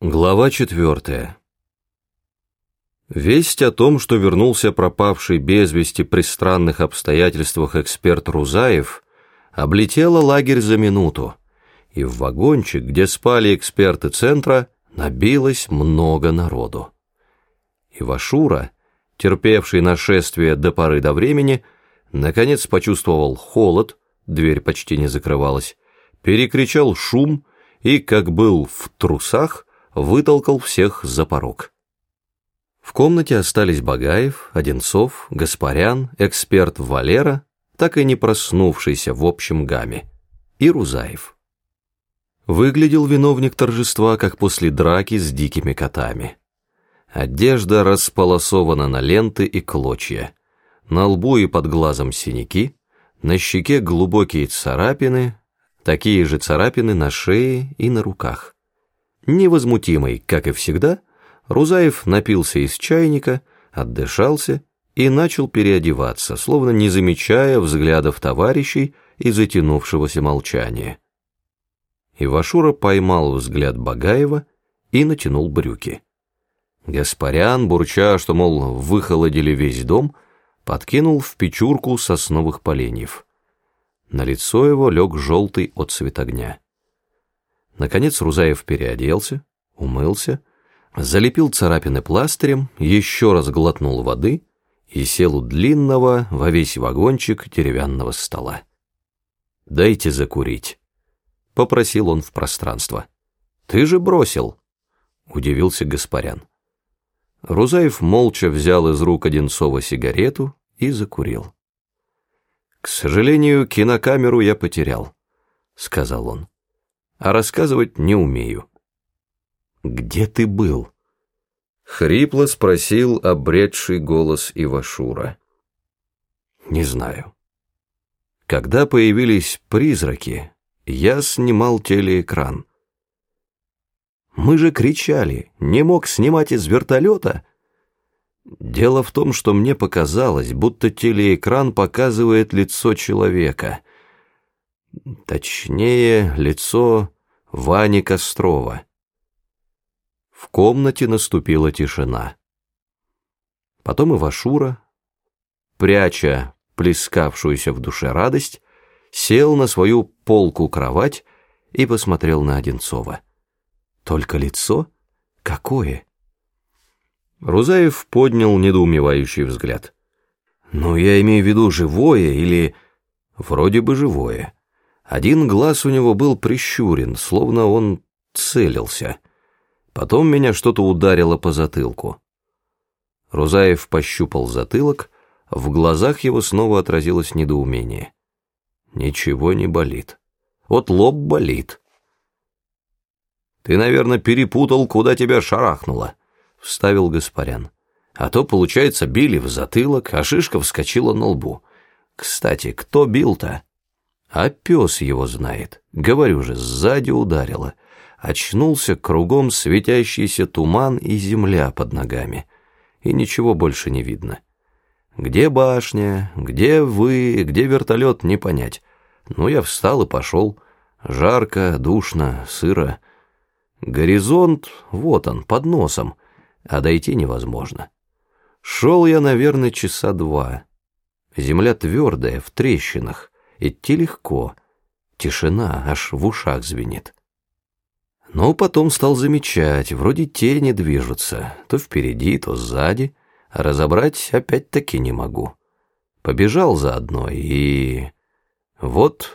Глава четвертая. Весть о том, что вернулся пропавший без вести при странных обстоятельствах эксперт Рузаев, облетела лагерь за минуту, и в вагончик, где спали эксперты центра, набилось много народу. Ивашура, терпевший нашествие до поры до времени, наконец почувствовал холод, дверь почти не закрывалась, перекричал шум и, как был в трусах, вытолкал всех за порог. В комнате остались Багаев, Одинцов, Гаспарян, эксперт Валера, так и не проснувшийся в общем гамме, и Рузаев. Выглядел виновник торжества, как после драки с дикими котами. Одежда располосована на ленты и клочья, на лбу и под глазом синяки, на щеке глубокие царапины, такие же царапины на шее и на руках. Невозмутимый, как и всегда, Рузаев напился из чайника, отдышался и начал переодеваться, словно не замечая взглядов товарищей и затянувшегося молчания. Ивашура поймал взгляд Багаева и натянул брюки. Гаспарян, бурча, что, мол, выхолодили весь дом, подкинул в печурку сосновых поленьев. На лицо его лег желтый отцвет огня. Наконец Рузаев переоделся, умылся, залепил царапины пластырем, еще раз глотнул воды и сел у длинного во весь вагончик деревянного стола. «Дайте закурить», — попросил он в пространство. «Ты же бросил», — удивился Гаспарян. Рузаев молча взял из рук Одинцова сигарету и закурил. «К сожалению, кинокамеру я потерял», — сказал он а рассказывать не умею. «Где ты был?» — хрипло спросил обретший голос Ивашура. «Не знаю. Когда появились призраки, я снимал телеэкран. Мы же кричали, не мог снимать из вертолета. Дело в том, что мне показалось, будто телеэкран показывает лицо человека — Точнее, лицо Вани Кострова. В комнате наступила тишина. Потом Ивашура, пряча плескавшуюся в душе радость, сел на свою полку-кровать и посмотрел на Одинцова. Только лицо? Какое? Рузаев поднял недоумевающий взгляд. «Ну, я имею в виду живое или... вроде бы живое». Один глаз у него был прищурен, словно он целился. Потом меня что-то ударило по затылку. Рузаев пощупал затылок, в глазах его снова отразилось недоумение. Ничего не болит. Вот лоб болит. «Ты, наверное, перепутал, куда тебя шарахнуло», — вставил Гаспарян. «А то, получается, били в затылок, а шишка вскочила на лбу. Кстати, кто бил-то?» А пес его знает. Говорю же, сзади ударило. Очнулся кругом светящийся туман и земля под ногами. И ничего больше не видно. Где башня, где вы, где вертолет, не понять. Ну, я встал и пошел. Жарко, душно, сыро. Горизонт, вот он, под носом, а дойти невозможно. Шел я, наверное, часа два. Земля твердая, в трещинах. Идти легко, тишина аж в ушах звенит. Но потом стал замечать, вроде тени движутся, то впереди, то сзади, разобрать опять-таки не могу. Побежал заодно и... Вот...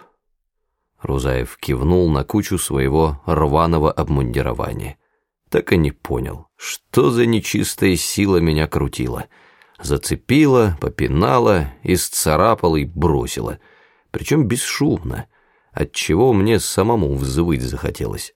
Рузаев кивнул на кучу своего рваного обмундирования. Так и не понял, что за нечистая сила меня крутила. Зацепила, попинала, исцарапала и бросила — причем бесшумно, отчего мне самому взвыть захотелось.